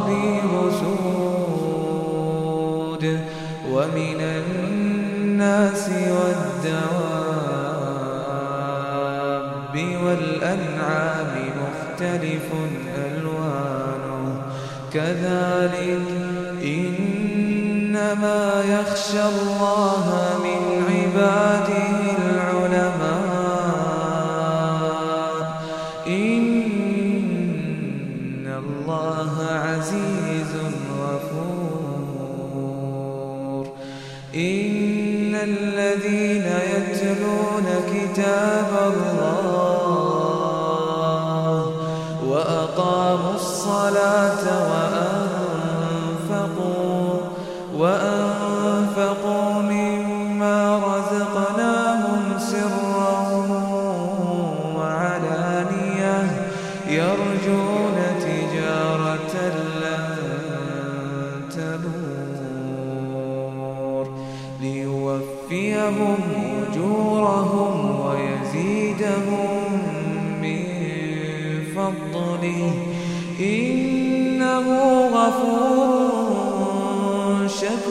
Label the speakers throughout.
Speaker 1: وغرابي سود ومن الناس والدواب والأنعام مختلف ألوانه. كذلك إنما يخشى الله من عزيز غفور. إن الذين يتلون كتاب الله وأقاموا الصلاة وأنفقوا ليوفيهم أجورهم ويزيدهم من فضله. إنه غفور شكور.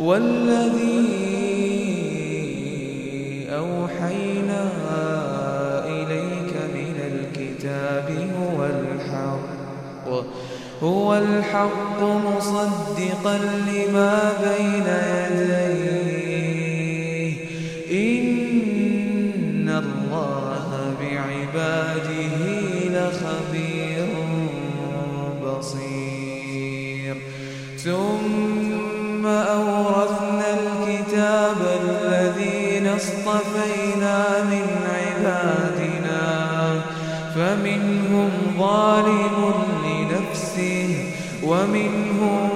Speaker 1: والذي أوحينا الكتاب هو هو الحق مصدقا لما بين يديه. إن الله بعباده لخبير بصير. ثم أورثنا الكتاب الذين اصطفينا من عبادنا فمنهم ظالم ومنهم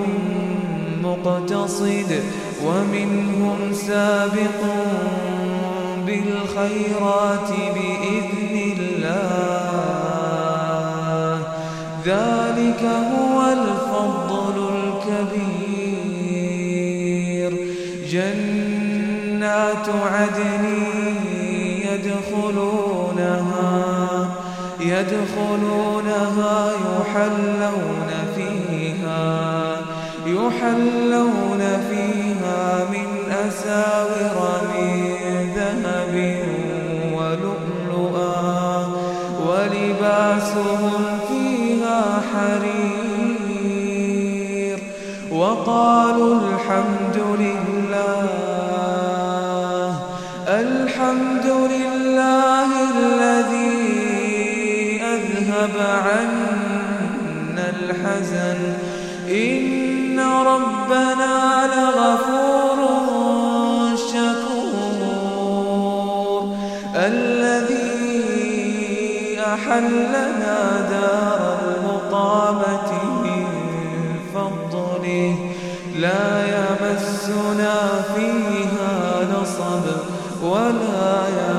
Speaker 1: مقتصد ومنهم سابق بالخيرات بإذن الله. ذلك هو الفضل الكبير. جنات عدن يدخلونها. يدخلونها يحلون فيها يحلون فيها من أساور من ذهب ولؤلؤا ولباسهم فيها حرير. وقالوا الحمد لله الحمد لله الذي اذهب عنا الحزن. إن ربنا لغفور شكور. الذي أحلنا دار المقامة من فضله. لا يمسنا فيها نصب ولا يمس